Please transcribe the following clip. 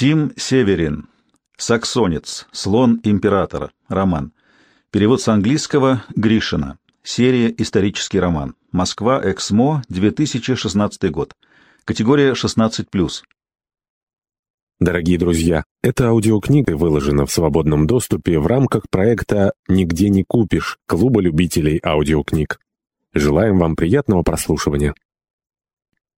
Тим Северин. Саксонец. Слон императора. Роман. Перевод с английского Гришина. Серия «Исторический роман». Москва, Эксмо, 2016 год. Категория 16+. Дорогие друзья, эта аудиокнига выложена в свободном доступе в рамках проекта «Нигде не купишь» Клуба любителей аудиокниг. Желаем вам приятного прослушивания.